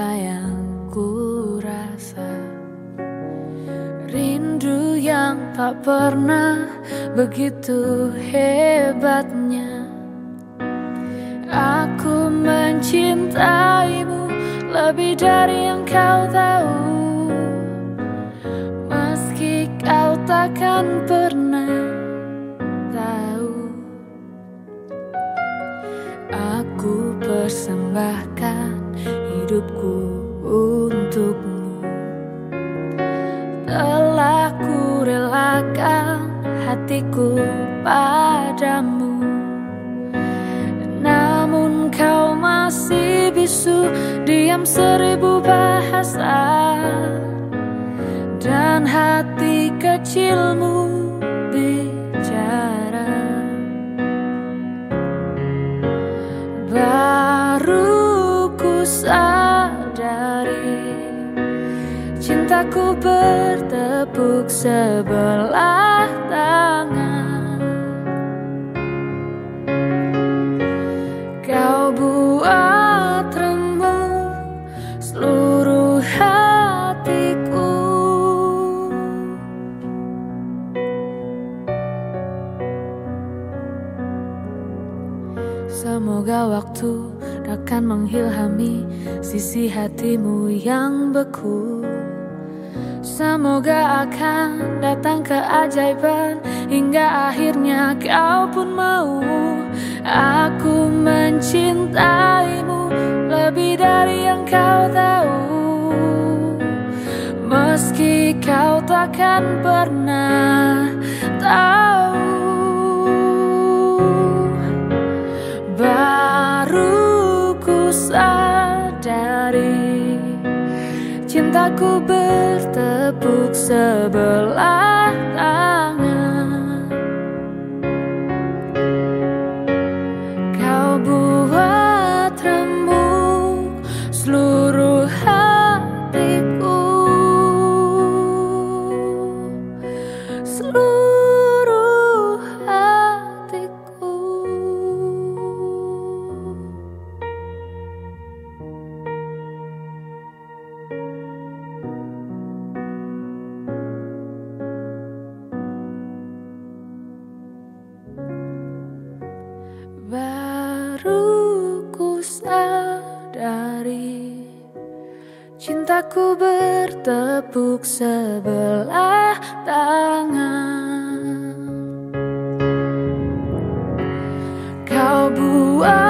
apa yang ku rasa. Rindu yang tak pernah begitu hebatnya. Aku mencintaimu lebih dari yang kau tahu. Meski kau takkan pernah tahu. Aku persembahkan hidupku untukmu. Telah ku relakan hatiku padamu. Namun kau masih bisu Diam seribu bahasa. Dan hati kecilmu bicara. Baru sadari Cintaku bertepuk sebelah Semoga waktu akan menghilami sisi hatimu yang beku. Semoga akan datang keajaiban hingga akhirnya kau pun mau. Aku mencintaimu lebih dari yang kau tahu. Meski kau takkan pernah tahu sadari Cintaku bertepuk sebelah tangan. Kau buat remuk seluruh hatiku. Seluruh baru ku sadari Cintaku bertepuk sebelah tangan. Kau buat